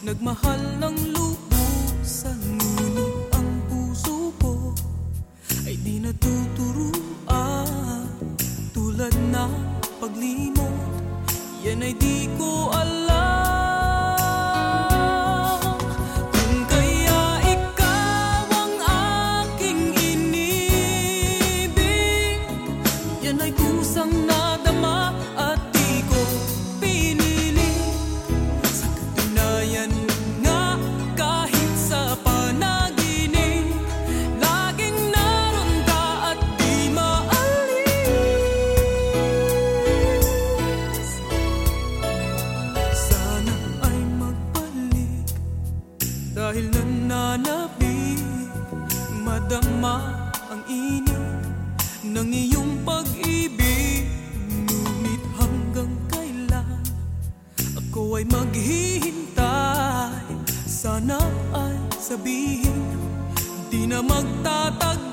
Nagmahal ng lubusan Ngunit ang puso ko. Ay di natuturuan Tulad na paglimot Yan ay di ko alam. Yan ay kusang nadama Madama ang init ng iyong pag-ibig. Ngunit hanggang kailan ako ay maghihintay? Sana ay sabihin di na magtatag